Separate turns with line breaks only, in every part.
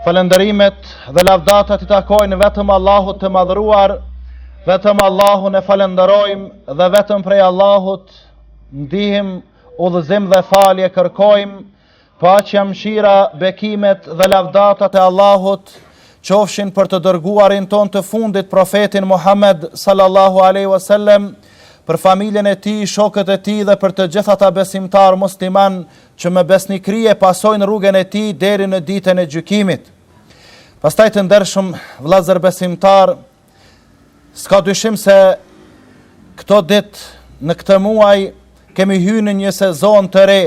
Falënderimet dhe lavdatat i takojnë vetëm Allahut të madhëruar, vetëm Allahun e falënderojmë dhe vetëm prej Allahut ndihmë, udhëzim dhe falje kërkojmë, paqja, mëshira, bekimet dhe lavdatat e Allahut, qofshin për të dërguarin tonë të fundit profetin Muhammed sallallahu aleyhi wasallam, për familjen e tij, shokët e tij dhe për të gjithë ata besimtarë muslimanë që me besnikëri e pasojnë rrugën e tij deri në ditën e gjykimit. Pastaj të ndershëm vëllezër besimtarë, s'ka dyshim se këto ditë në këtë muaj kemi hyrë në një sezon të re.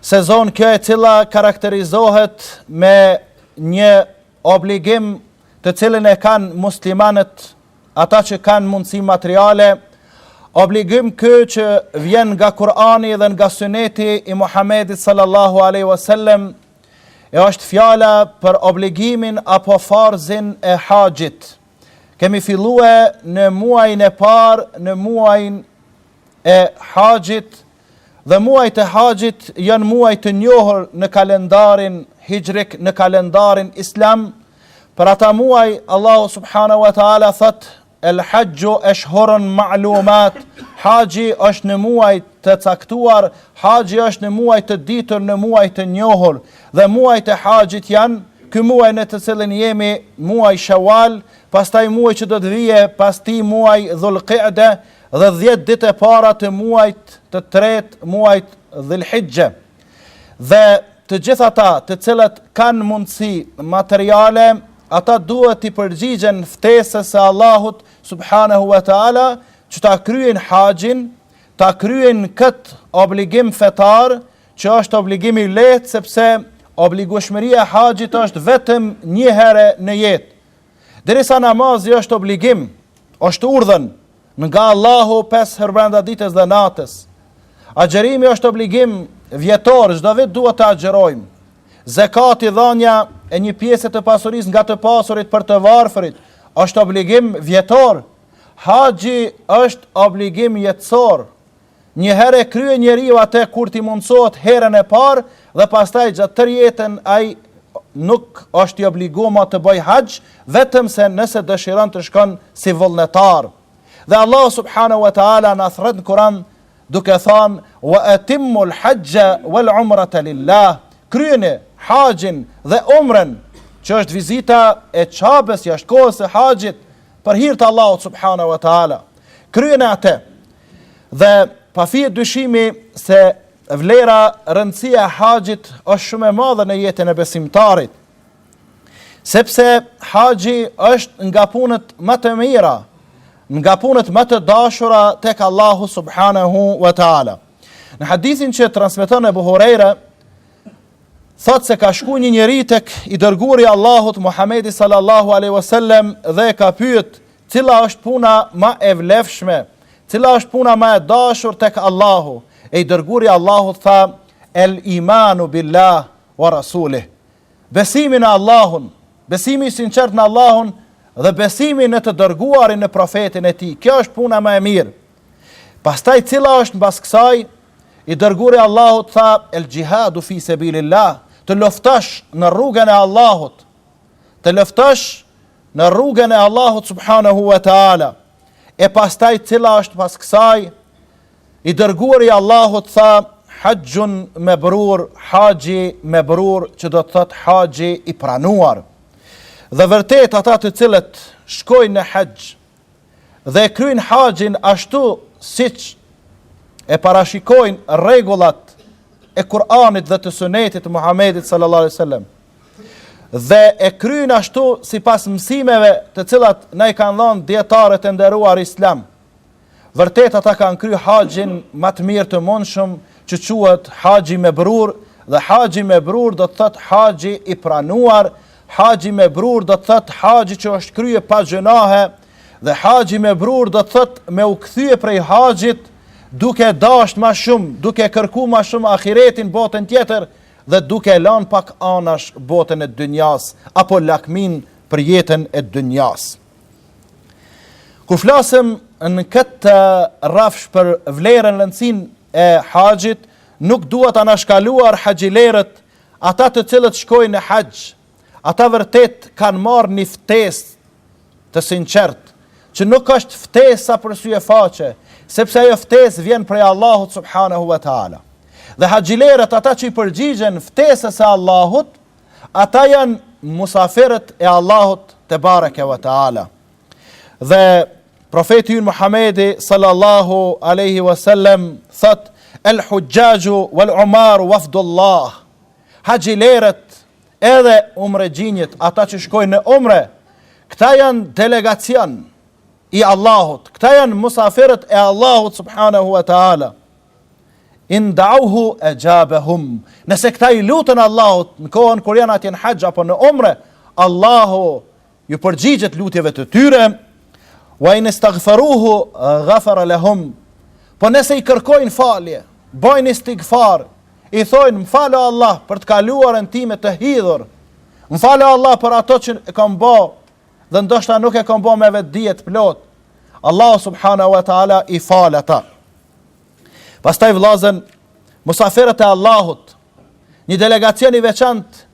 Sezon kjo e cila karakterizohet me një obligim të cilin e kanë muslimanët Ata që kanë mundësi materiale, obligim ky që vjen nga Kur'ani dhe nga Suneti i Muhamedit sallallahu alaihi wasallam, e është fjala për obligimin apo farzin e haxhit. Kemi filluar në muajin e parë, në muajin e haxhit Dhe muajt e haxhit janë muaj të njohur në kalendarin hixhrik në kalendarin islam për ata muaj Allahu subhanahu wa taala thotë el hajju ashhurun ma'lumat haxhi është në muaj të caktuar haxhi është në muaj të ditur në muaj të njohur dhe muajt e haxhit janë ky muaj në të cilin jemi muaji shawal pastaj muaji që do të vijë pas tij muaji dhulqa'da dhe dhjetë ditët e para të muajit të tretë, muajit Dhul-Hixhe, dhe të gjithë ata të cilët kanë mundësi materiale, ata duhet t'i përgjigjen ftesës së Allahut subhanehu ve teala që ta kryejnë haxhin, ta kryejnë këtë obligim fetar, që është obligim i lehtë sepse obligueshmëria e haxhit është vetëm një herë në jetë. Derisa namazi është obligim, Është urdhër nga Allahu pesë herë brenda ditës dhe natës. Agjerimi është obligim vjetor, çdo vit duhet të agjerojmë. Zekati dhanja e një pjese të pasurisë nga të pasurit për të varfërit është obligim vjetor. Haxhi është obligim jetësor. Një herë e kryen njeriu atë kur t'i mundësohet herën e parë dhe pastaj gjatë tërë jetën ai nuk është i obligum ma të bëjë haxh vetëm se nëse dëshiron të shkon si vullnetar. Dhe Allahu subhanahu wa ta'ala na thërret në Kur'an duke thënë wa atimmul hajja wal umrata lillah kryeni haxhin dhe umren që është vizita e Qabes jashtë kohës së haxhit për hir të Allahut subhanahu wa ta'ala. Kryeni atë Dhe pa fije dyshimi se vlera rëndësia e haxhit është shumë e madhe në jetën e besimtarit. Sepse haxhi është nga punët më të mira, nga punët më të dashura tek Allahu subhanahu wa taala. Në hadithin që transmeton Ebu Hurejra thotë se ka shku një njeri tek i dërguari i Allahut Muhamedi sallallahu alaihi wasallam dhe e ka pyet Cila është puna ma e vlefshme, cila është puna ma e dashur tek Allahu, e i dërguri i Allahut tha, El imanu billah wa rasulih. Besimi në Allahun, besimi i sinqert në Allahun dhe besimi në të dërguarin në profetin e tij. Kjo është puna më e mirë. Pastaj cila është mbas kësaj? I dërguri i Allahut tha, El jihadu fi sabilillah, të luftosh në rrugën e Allahut. të luftosh në rrugën e Allahut subhanahu wa taala. E pastaj cila është pas kësaj? I dërguari i Allahut tha hajjun mebrur, haxhi mebrur, që do të thotë haxhi i pranuar. Dhe vërtet ata të cilët shkojnë në haxh dhe e kryjnë haxhin ashtu siç e parashikojnë rregullat e Kur'anit dhe të Sunetit të Muhamedit sallallahu alaihi wasallam, dhe e kryjnë ashtu sipas mësimeve të cilat na i kanë dhënë dijetarët e nderuar islam. Vërtet ata kanë kry haxhin më të mirë të mundshëm që quhet haxhi mebrur dhe haxhi mebrur do të thotë haxhi i pranuar, haxhi mebrur do të thotë haxhi që është krye pa gjynahe dhe haxhi mebrur do të thotë me u kthye prej haxhit duke dashtë ma shumë, duke kërku ma shumë ahiretin botën tjetër, dhe duke e lanë pak anash botën e dynjasë apo lakminë për jetën e dynjasë. Kur flasim në këtë rrafsh për vlerën, rëndësinë e haxhit, nuk duhet anashkaluar haxhilerët, ata të cilët shkojnë në haxh, Ata vërtet kanë marrë një ftesë të sinqertë, që nuk është ftesë sa për sy e faqe, sepse ajo ftesë vjen prej Allahut subhanahu wa taala. Dhe haxhilerët ata që i përgjigjen ftesës së Allahut, ata janë musafirët e Allahut tebareke wa taala. Dhe profeti ynë Muhamedi sallallahu alaihi wasallam thot el hujjaju wal umar wafdullah. haxhilerët, edhe umrexhinjët, ata që shkojnë në umre, këta janë delegacion i Allahut, këta janë musafirët e Allahut subhanahu wa ta'ala, in dauhu exhabehum, nëse këta i luten Allahut në kohën kur janë atje në haxh apo në umre, Allahu ju përgjigjet lutjeve të tyre, wa in istaghfaruhu ghafara lahum. Po nëse i kërkojnë falje, bojnë istighfar, i thojnë më fal o Allah për të kaluarën time të hidhur. Më fal o Allah për ato që e kam bë dhe ndoshta nuk e kam bë me vetëdije të plotë. Allahu subhanahu wa taala i fal ata. Pastaj vllazën musafirët e Allahut, një delegacion i veçantë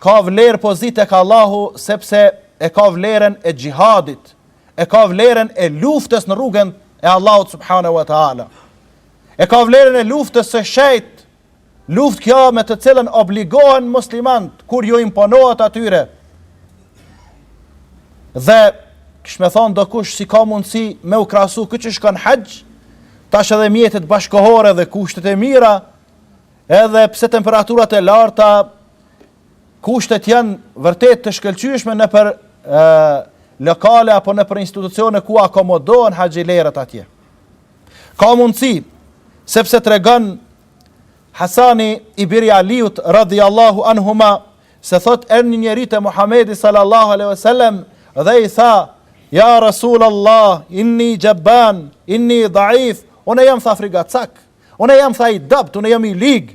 Ka vlerë pozitë tek Allahu sepse e ka vlerën e xhihadit, e ka vlerën e luftës në rrugën e Allahut subhanahu wa taala. E ka vlerën e luftës së shejtë, luftë kjo me të cilën obligohen muslimanët kur ju imponohet atyre. Dhe kish me thonë dokush si ka mundësi me u krahasu këtë që shkon haxh, tash edhe mjetet bashkëkohore dhe kushtet e mira, Edhe pse temperaturat e larta kushtet janë vërtet të shkëlqyeshme nëpër e, lokale apo nëpër institucione ku akomodohen haxhilerët atje. Ka mundësi, sepse tregon Hasani i biri Aliut, radhi Allahu anhuma, se thotë erdh një njeri te Muhamedi sallallahu aleyhi wasallam dhe i tha, ja Rasul Allah, inni xheban, inni dhaif, unë jam tha frigacak, Unë jam tha i dobët, unë jam i lig.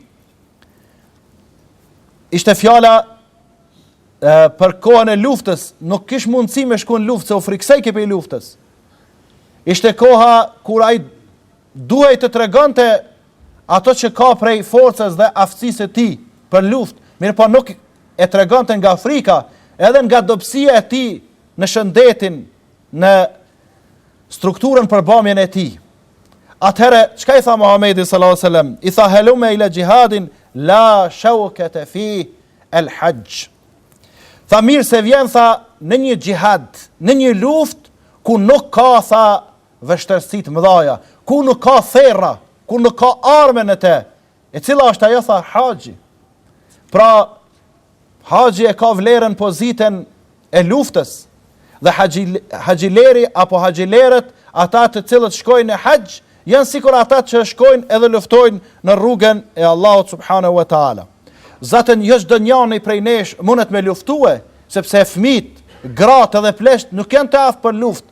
Ishte fjala e, për kohën e luftës, nuk kish mundësi me shku në luftë, se u friksojke pej luftës. Ishte koha kur ai duhej të tregonte ato që ka prej forces dhe aftësisë së tij për luftë, mirëpo nuk e tregonte nga frika, edhe nga dobësia e tij në shëndetin, në strukturën përbamjen e tij. Atëherë, çka i tha Muhamedi sallallahu alaihi wasallam? I tha helumme ila jihadin la shawkata fih el hajj. Tha mirë se vjen tha në një xhihad, në një luftë ku nuk ka tha vështirësi të mdhaja, ku nuk ka therra, ku nuk ka armë në te, E cila është ajo tha Haxhi? Pra haxhi e ka vlerën pozitën e luftës. Dhe haxhileri apo haxhilerët, ata të cilët shkojnë në haxh, janë sikur ata që shkojnë edhe luftojnë në rrugën e Allahut subhanahu wa taala. Zaten jo çdo njeri prej nesh mundet me luftue, sepse fëmijt, gratë dhe pleqt nuk janë të aftë për luftë,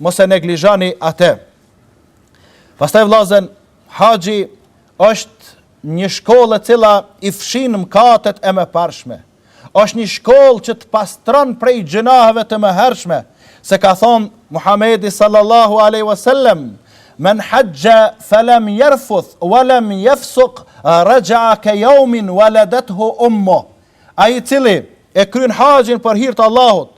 mos e neglizhoni atë. Pastaj vllazën, haxhi është një shkollë e cila i fshin mëkatet e mëparshme. Është një shkollë që të pastron prej gjynaheve të mëhershme, se ka thonë Muhamedi sallallahu alaihi wasallam, Men hajja falam yarfuth wa lam yafsuq raja'a ka yawmin waladathu ummuh. Ai i cili e kryen haxhin për hir të Allahut,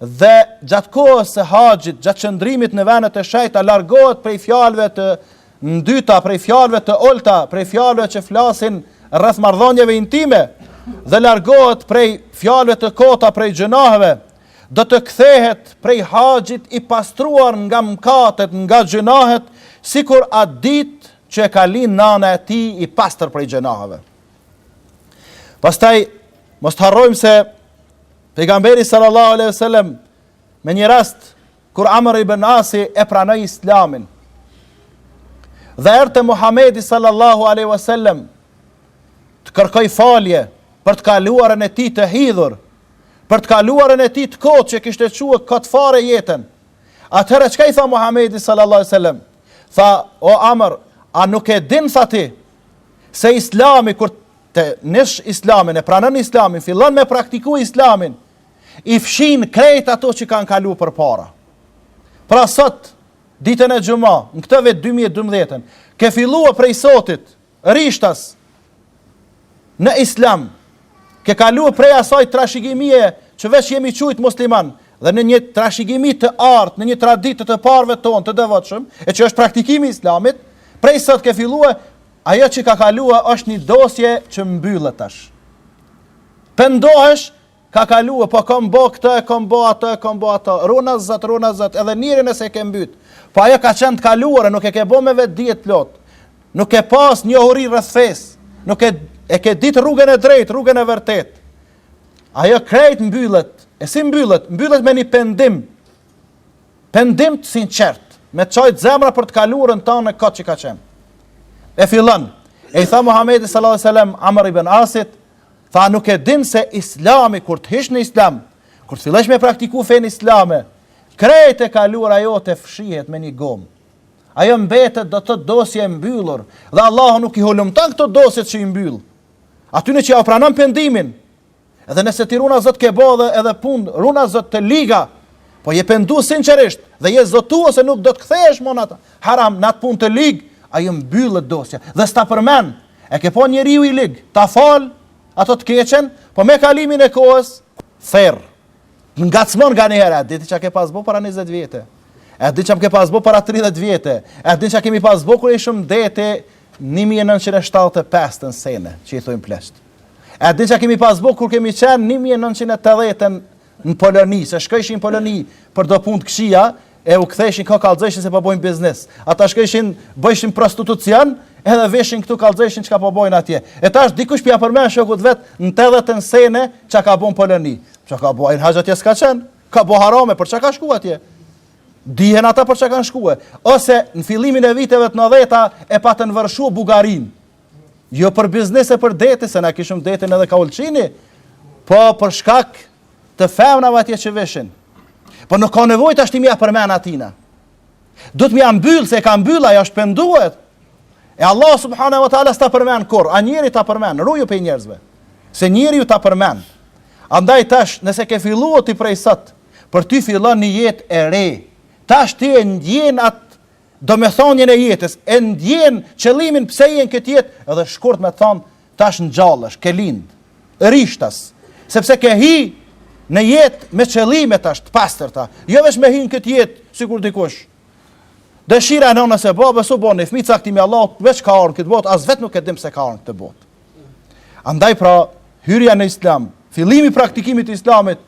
dhe gjatë kohës së haxhit, gjatë qëndrimit në venet e shejta, largohet prej fjalëve të ndyta, prej fjalëve të ulta, prej fjalëve që flasin rreth marrëdhënieve intime, dhe largohet prej fjalëve të kota, prej gjynaheve, do të kthehet prej haxhit i pastruar nga mkatet, nga gjynahet, sikur atë ditë që e ka lind nana e tij i pastër prej gjynaheve. Pastaj, mos harrojmë se Pejgamberi sallallahu alejhi ve sellem me një rast kur Amr ibn Asi e pranoi Islamin. Dhe erdh te Muhamedi sallallahu alejhi ve sellem të kërkojë falje për të kaluarën e tij të hidhur, për të kaluarën e tij të kotë që kishte çue kot fare jetën. Atëherë çka i tha Muhamedi sallallahu alejhi ve sellem? Tha, o Amr, a nuk e din, tha, ti se Islami kur të hish n' islamin, e pranon islamin, fillon me praktiku islamin, i fshin krejt ato që kanë kalu përpara. Pra sot, ditën e xhuma, në këtë vit 2012, ke fillue prej sotit, rishtas, në islam, ke kalue prej asaj trashigimie që veç jemi qujt muslimanë, dhe në një trashigimi të artë, në një traditë të të parëve tonë të devotshëm, e që është praktikimi i islamit, prej sot ke fillue Ajo që ka kalue është një dosje që mbyllet tash. Pendohesh, ka kalue, po kom bo këtë, kom bo atë, kom bo atë, runa Zot, runa Zot, edhe njerin nëse ke mbyt. Po ajo ka qenë e kaluara, nuk e ke bo me vetëdije të plotë. Nuk ke pas njohuri rreth fesë, nuk e, e ke ditë rrugën e drejtë, rrugën e vërtetë. Ajo krejt mbyllet, e si mbyllet, mbyllet me një pendim, Pendim të sinqertë, me t'qajt zemra për të kaluarën tane kot që ka qenë. E fillon, e i tha Muhamedi sallallahu alaihi wasallam Amr ibn Asit, tha nuk e din se Islami kur të hish në Islam, kur të fillosh me praktiku fenë islame, krejt e kaluara jote fshihet me një gomë. Ajo mbetet do të dosje e mbyllur dhe Allahu nuk i hulumton këto dosje që i mbyll atyne që jau pranon pendimin, Edhe nëse ti runa zot ke bo edhe edhe punë, runa zot të liga, po je pendu sinqerisht dhe je zotue se nuk do të kthehesh më në atë haram, në atë punë të ligë, ajo mbyllet dosja dhe s'ta përmend. Eh, po njeriu i lig, ta fal ato të keqen, po me kalimin e kohës therr. Ngacmon nganjëherë, a di ti çka ke pas bo para 20 vjetë. E a di ti çka ke pas bo para 30 vjetë. E a di ti çka kemi pas bo kur ishim n'deti 1975 në sene, që i thojmë plesht. E di çka kemi pas bo, kur kemi qenë 1980 në Poloni, se shkëshin në Poloni për do punë të këqija, e u kthejshin ka kallëzojshin se po bojnë biznis. Ata shkëshin, bëjshin prostitucion, edhe vishin këtu kallëzojshin çka po bojnë atje. E tash dikush po ja përmen shokut vetë në të edhe të në sene çka ka bo në Poloni. Çka ka bo, në haxh atje s'ka qenë, ka bo harame për çka ka shku atje. Dihen ata për çka kanë shkue. Ose në fillimin e viteve të nëndheta e patën vërshu Bullgarinë. Jo për biznese për deti, se na kishëm detin edhe ka Ulqini, po për shkak të femnave atje që vishin. Po nuk ka nevojë tash ti me ja përmend atina. Do të thotë mbylle se e ka mbyll ajo është penduar. E Allah subhanahu wa taala s'ta përmend kur, a njeri ta përmend, ruju pe njerëzve. Se njeriu ta përmend. Andaj tash nëse ke filluar ti prej sot, për ty fillon një jetë e re. Tash ti e ndjen atë domethënien e jetës, e ndjen qëllimin pse je në këtë jetë, edhe shkurt me të thonë, tash ngjallesh, ke lind, rishtas, sepse ke hi në jetë me qëllime tash të pastërta, jo veç me hi në këtë jetë, sikur dikush, dëshira e nënës e babës u bo ni fmi, caktimi Allahut, veç ka ardh n'këtë botë, as vetë nuk e din pse ka ardh n'këtë botë. Andaj pra, hyrja në islam, fillimi praktikimit islamit,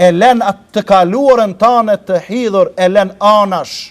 e len atë të kaluarën tonë të hidhur, e len anash,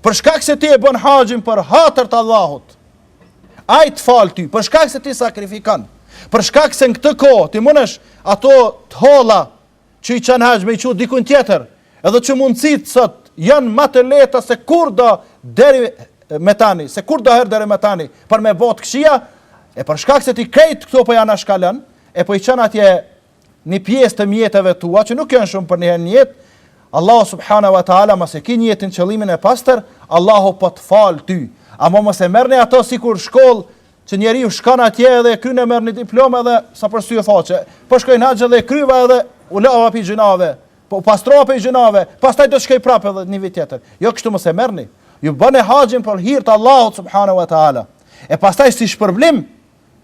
Për shkak se ti e bën haxhin për hatër të Allahut. Ai të fal ty, për shkak se ti sakrifikon. Për shkak se në këtë kohë ti mundesh ato të holla që i çon n'haxh me i çu dikund tjetër, edhe që mundësit sot janë më të lehta se kurdo deri me tani, se kurdo herë deri me tani për me bo të këqija, e për shkak se ti krejt këto po i anashkalon, e po i çon atje një pjesë të mjeteve tua, që nuk janë shumë për njëherë n'jetë, Allahu subhanahu wa taala nëse e ke nijetin qëllimin e pastër, Allahu po të fal ty. Ama mos e merrni ato sikur shkollë që njeriu shkon atje edhe e kryen e merr një diplomë edhe sa për sy e faqe. Po shkoj në haxh edhe kryva edhe u lava pi gjynave. U pastrova pi gjynave, pastaj do të shkoj prapë edhe një vit tjetër. Jo kështu mos e merrni. Ju bëni haxhin për hir të Allahut subhanahu wa taala. E pastaj si shpërblim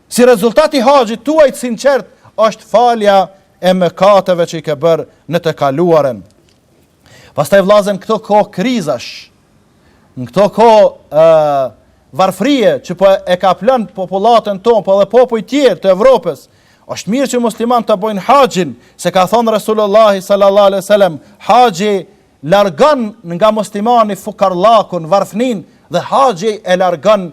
Si rezultat i haxhit tuaj të sinqertë është falja e mëkateve që i ke bërë në të kaluarën. Pastaj vëllazën n'këto kohë krizash, në këto kohë varfrie që po e kaplon popullatën tonë, po edhe popuj tjerë të Evropës, është mirë që muslimant ta bojnë haxhin, se ka thonë Resulullahi sallallahu alaihi sallam, haxhi largon nga muslimani fukarallëkun, varfninë, dhe haxhi e largon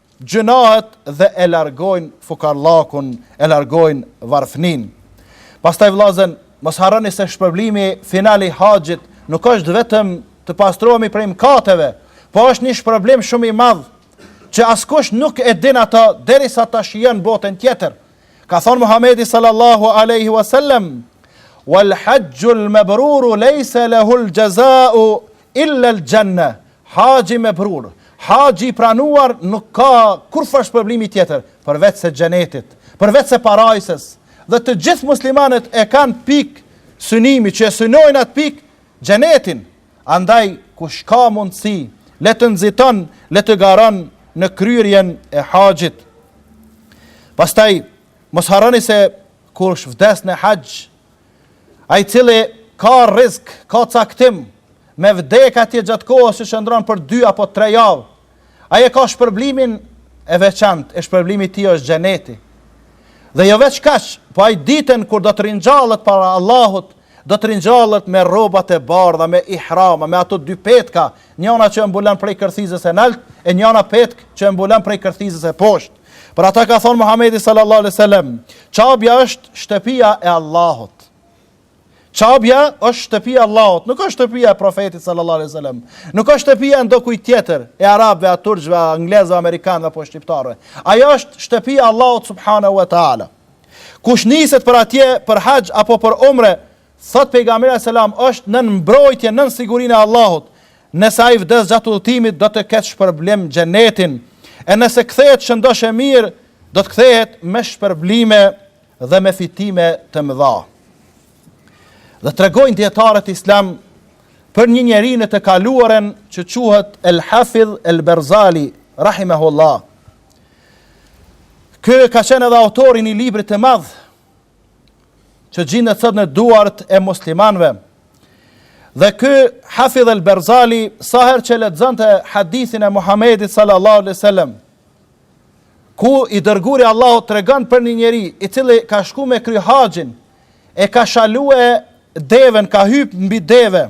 gjynahët dhe e largojnë fukarllakun, e largojnë varfëninë. Pastaj vëllazën, mos harroni se shpërblimi final i haxhit nuk është vetëm të pastrohemi prej mëkateve, po është një shpërblim shumë i madh që askush nuk e din atë derisa ta shijon botën tjetër. Ka thënë Muhamedi sallallahu alaihi wasallam, "Wal hajjul mabrur laysa lahu jazaa Illal Janna, Haxhi mebrur, Haxhi i pranuar nuk ka kurrfarë shpërblimi tjetër, përveçse Xhenetit, përveçse parajsës, dhe të gjithë muslimanët e kanë pikë synimi, që e synojnë atë pikë, Xhenetin, andaj kush ka mundësi, le të nxiton, le të garon në kryerjen e Haxhit. Pastaj mos harroni se kush vdes në Haxh, Ai i cili ka rizk, ka caktim, me vdekë atje gjatë kohës që qëndron për dy apo tre javë, ai e ka shpërblimin e veçantë, e shpërblimi i tij është xheneti. Dhe jo veç kaq, po ai ditën kur do të ringjallët para Allahut, do të ringjallet me rrobat e bardha, me ihrama, me ato dy petka, njana që e mbulon prej kërthizës e nalt, e njana petk që e mbulon prej kërthizës e poshtë. Për ata ka thënë Muhamedi sallallahu alaihi wasallam, Qabja është shtëpia e Allahut. Qabja është shtëpia e Allahut, nuk është shtëpia e Profetit sallallahu alaihi wasallam. Nuk është shtëpia e ndokujt tjetër, e arabëve, turqve, anglezëve, amerikanëve apo shqiptarëve. Ajo është shtëpia e Allahut subhanahu wa taala. Kush niset për atje për haxh apo për umre, Thotë Pejgamberi alajhi selam është nën mbrojtje nën sigurinë e Allahut, nëse ai vdes gjatë udhëtimit do të ketë shpërblim xhenetin, e nëse kthehet shëndosh e mirë do të kthehet me shpërblime dhe me fitime të mëdha. Dhe tregojnë dijetarët islam për një njeri në të kaluarën që quhet El Hafidh El Berzali, rahimehullah. Ky ka qenë edhe autori i një librit të madh që gjindet sot në duart e muslimanve. Dhe ky Hafidh el Berzali, sa herë që lexonte hadithin e Muhamedit sallallahu alaihi wasallam, ku i dërguri i Allahut tregon për një njeri i cili ka shku me kry haxhin, e ka shalue deven, ka hyp mbi deve,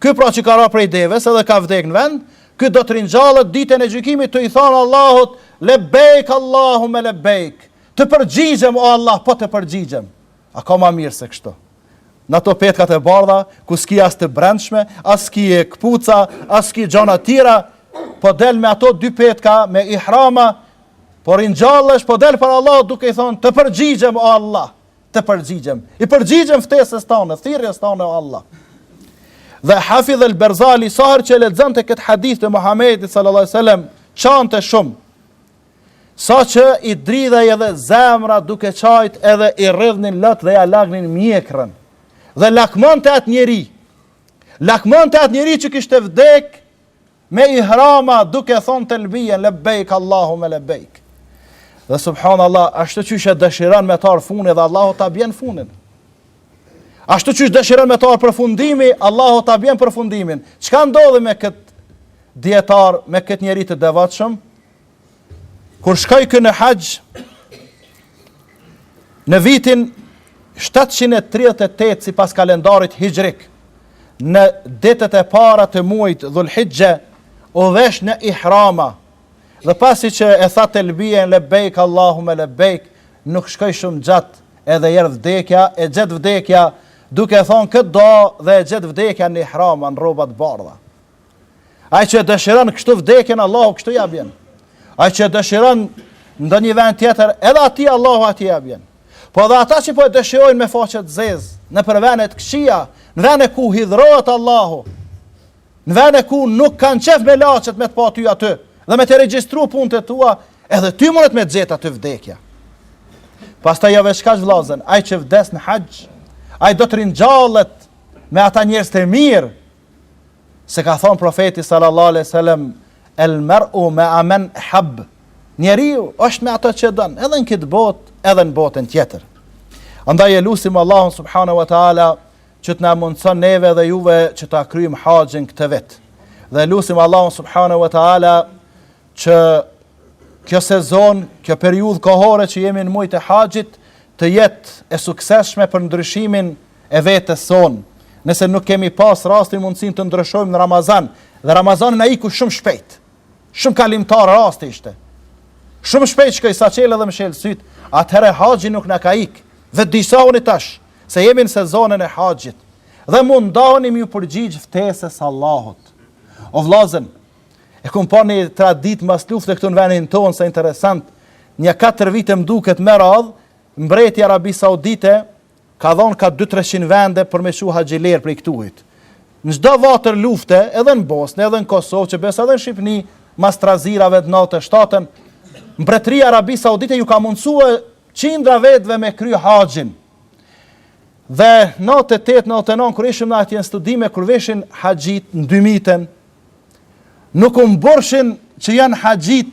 Ky pra që ka ra prej deves edhe ka vdek në vend, ky do të ringjallet diten e gjykimit tu i thanë Allahut lebejk Allahume lebejk, të përgjigjem o Allah po të përgjigjem. A ka ma mirë se kështu? Në ato petkat e bardha, ku s'ki as të brendshme, as s'ki këpuca, as s'ki gjana tjera, po del me ato dy petka, me ihrama, po ringjallesh, po del para Allahut duke i thonë, të përgjigjem o Allah. të përgjigjem. I përgjigjem ftesës tane, thirrjes tane o Allah. Dhe Hafidh el Berzali sa herë që lexonte këtë hadith të Muhamedit sallallahu alaihi wasallam, qante shumë. Sa që i dridhej edhe zemra duke qajt edhe i rridhnin lot dhe ja lagnin mjekrën. Dhe lakmonte atë njeri. Lakmonte atë njeri që kishte vdek Me ihrama duke thonë telbijen lebejk Allahume lebejk dhe subhanallah ashtu qysh e dëshiron me t'ardh funi dhe Allahu ta bjen funin. Ashtu qysh dëshiron me t'ardh përfundimi, Allahu ta bjen përfundimin. Çka ndodhi me kët dietar, me kët njeri të devotshëm? Kur shkoi ky në haxh, në vitin 738 sipas kalendarit hixhrik, në ditët e para të muajt dhul hixhe, u dhesh në ihrama, dhe pasi që e tha telbijen lebejk, Allahume lebejk, nuk shkoi shumë gjatë edhe i erdh vdekja, e gjet vdekja, duke thonë këtë dua dhe e gjet vdekja në ihrama, në rroba t'bardha. Ai që e dëshiron kështu vdekjen Allahu kështu ja bjen. Ai që e dëshiron ndonjë vend tjetër, edhe atij Allahu aty ja bjen. Po edhe ata që po e dëshirojnë me faqe të zezë, nëpër vende të këqija, në vende ku hidhrohet Allahu, në vende ku nuk kanë qef melaqet me të pa ty aty, dhe me të regjistru punët e tua, edhe ty mundet me të gjet aty vdekja. Pastaj o ve çka o vllazën, ai që vdes në haxh, ai do të ringjallet me ata njerëz të mirë, Se ka thënë Profeti sallallahu alejhi wasallam el mar'u ma'a men ehab. Njeriu është me atë që e don, edhe në këtë botë, edhe në botën tjetër. Andaj e lusim Allahun subhanahu wa taala që të na mundson neve dhe juve që ta kryejmë haxhin këtë vit. Dhe lusim Allahun subhanahu wa taala që kjo sezon, kjo periudhë kohore që jemi në muajt e haxhit të jetë e suksesshme për ndryshimin e vetes sonë, nëse nuk kemi pas rastin mundësin të ndryshojmë në Ramazan, dhe Ramazani na iku shumë shpejt, shumë kalimtar rast ishte, shumë shpejt shkoi sa çelë dhe mshelë syt, atëherë haxhi nuk na ka ik, dhe dësaj unë tash, se jemi në sezonën e haxhit, dhe mundohuni m'iu përgjigjë ftesës Allahut. O vllazën, e kum pa një tradit mas lufte këtu në venin tonë, sa interesant, një katër vite m'duket me radhë, mbreti i Arabisë Saudite, Ka dhënë ka dy treqind vende për me çu haxhilerë prej këtujt. Në çdo vatër lufte, edhe në Bosnë, edhe në Kosovë, që besa edhe në Shqipëni, mas trazirave të nantdhetë e shtatës, mbretëria e Arabisë Saudite ju ka mundësuar qindra vetave me kry haxhin. Dhe nantdhetë e tetë, nantdhetë e nëntë, kur ishim ne atje në studime, kur vishin haxhit në dymijtën, nuk u mbërrshin që janë haxhit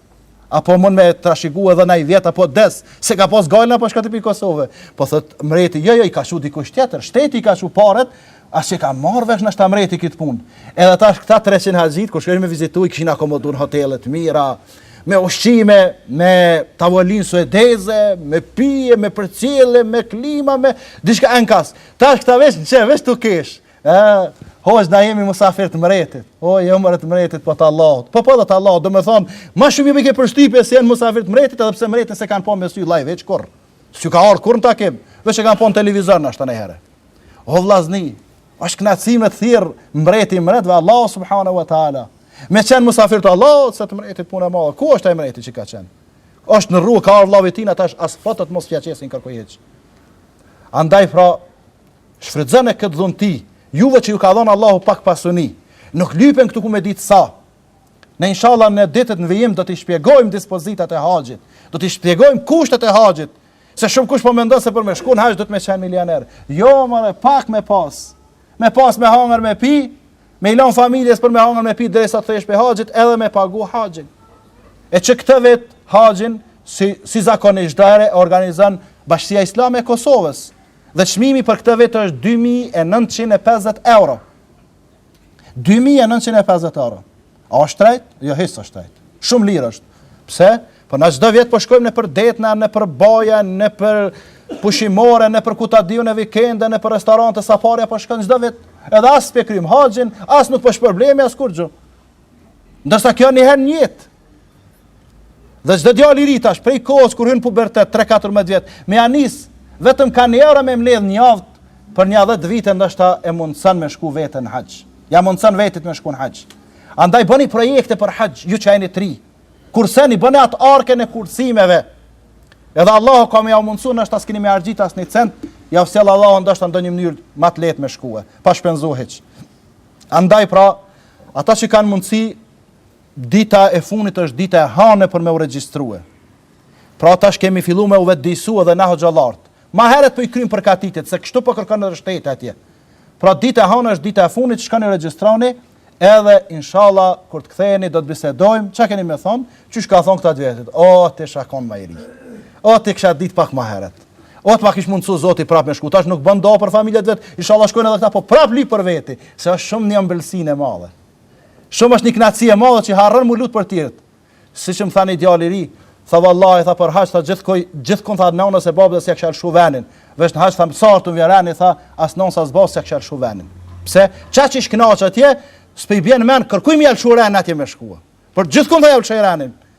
A po mund me trashigu edhe naj vjet apo des, s'e ka pas gajle a po shkon ti pi Kosove. Po thot mreti, jo, jo, i ka lshu dikush tjetër, shteti i ka lshu paret, as që ka marrë vesh noshta mreti këtë punë. Edhe tash këta 300 haxhit, kur shkojnë me vizitu, i kishin akomodu në hotele t'mira, me ushqime, me tavolin suedeze, me pije, me përcjellje, me klima, me dishka enkas. Tash këta vesh në qe, vesh të kesh, E, hoxhë na jemi musafir të mretit. O, jo more të mretit, po të Allahut. Po, po dhe të Allahut, do me thonë, ma shumë ju bëjke përshtypje se janë musafir të mretit, edhe pse mretin s'e kanë pa me sy lajv hiç kurrë. S'ju ka ardhë kurrë në takim, veç e kanë pa në televizor noshta nihere. O, vllazni, është knaqsi me të thirrë mreti i mretve, Allah subhanahu wa ta'ala. Me qenë musafir të Allahut, se të mretit punë e madhe. Ku është ai mreti që ka qenë? është nërru, ka ardhë vllavi tina, tash as fotot mo s'ja qesin kërkun hiç. Andaj pra, Shfrytëzone këtë dhunti, juve që ju ka dhënë Allahu pak pasuni. Nuk lypen këtu ku me ditë sa. Ne inshallah në ditët në vijim do t'i shpjegojmë dispozitat e haxhit, do t'i shpjegojmë kushtet e haxhit, se shumë kush po mendon se për me shku në haxh duhet me qenë milioner. Jo, more, pak me pas. Me pas me hangër me pi, me i lënë familjes për me hangër me pi derisa të kthehesh pej haxhit edhe me pagu haxhin. E që këtë vit haxhin si si zakonisht dare organizon Bashkësia Islame e Kosovës. Dhe çmimi për këtë vit është dy mijë e nëntëqind e pesëdhjetë euro. Dy mijë e nëntëqind e pesëdhjetë euro. A është shtrejt? Jo, hiç s'është shtrejt. Shumë lirë është. Pse? Po na çdo vit po shkojmë nëpër detna, nëpër banja, nëpër pushimore, nëpër ku ta di unë vikende, nëpër restorante, sa parja po shkon çdo vit. Edhe as pe krym haxhin, as nuk po shpërblemi as kurgju. Ndërsa kjo një herë në jetë, Dhe çdo djalë i ri tash prej kohës kur hyn pubertet 13-14 vjet, me ja nis vetëm ka një euro me mbledh në javë për një 10 vite ndoshta e mundson me shku veten në haxh. Ja mundson vetit me shku në haxh. Andaj bëni projekte për haxh, ju që jeni të ri. Kurseni bëni atë arkën e kursimeve. Edhe Allahu ka me jau mundsu ndoshta s'keni me harxhu as një cent, jau sjell Allahu ndoshta ndonjë mënyrë më të lehtë me shkue, pa shpenzuar hiç. Andaj pra, ata që kanë mundësi Dita e funit është dita e hane për me u regjistrue. Pra tash kemi fillu me u vetëdijësu edhe na hoxhallarët. Ma heret po i kryjmë përgatitjet, se kështu po kërkon edhe shteti atje. Pra dita e hane është dita e funit, shkoni regjistroni, edhe inshalla kur të ktheheni do të bisedojmë, ça keni me thonë, qysh ka thonë këta të vjetrit, o t'isha kon ma i ri. O ta kisha ditë pak ma heret. O të ma kish mundësu zoti prap me shku, tash nuk bën dua për familje t'vet, inshalla shkojnë edhe këta, po prap lyp për veti, se është shumë një ëmbëlsinë e madhe. Shumë është një kënaqësi e madhe që harron m'u lut për tjerët. Siç më tha një djalë i ri, tha vallahi tha për haxh tha gjithkoj gjithkund tha nënës e babës ja kisha lëshu venin. Veç në haxh tha sa herë të vjen reni tha as nënës as babës s'ja kisha lëshu venin. Pse? Qaq që ish kënaqë atje, s'po i bjen n'mend kërkuj me ja lëshu renin atje me shkua. Por gjithkund tha ja lëshoj renin.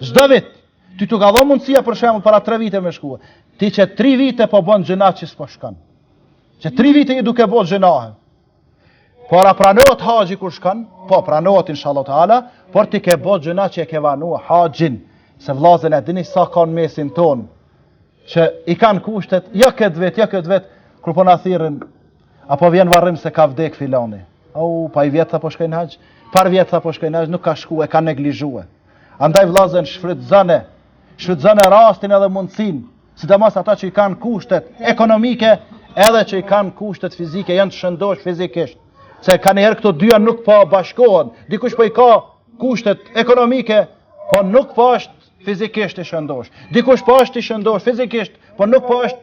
Çdo vit ty t'u ka dhënë mundësia për shembull para 3 vite me shku. Ti që 3 vite po bën gjëna që s'po shkon. Që 3 vite je duke bën gjynah. Por a pranohet haxhi kur shkon? Po pranohet inshallah taala, por ti ke bën gjynah që e ke vanu haxhin. Se vllazën e dini sa ka n'mesin ton që i kanë kushtet, jo këtë vit, jo këtë vit, kur po na thirrin Apo vjen varrim se ka vdek filani. Au, pa, vjet tha po shkoj në haxh. Parvjet tha po shkoj në haxh, nuk ka shku, e ka neglizhue. Andaj vllazën shfrytëzone, shfrytëzone rastin edhe mundësinë, sidomos ata që i kanë kushtet ekonomike, edhe që i kanë kushtet fizike, janë të shëndosh fizikisht. Se kanihere këto dyja nuk po bashkohen. Dikush po i ka kushtet ekonomike, po nuk po është fizikisht i shëndosh. Dikush po është i shëndosh fizikisht, po nuk po është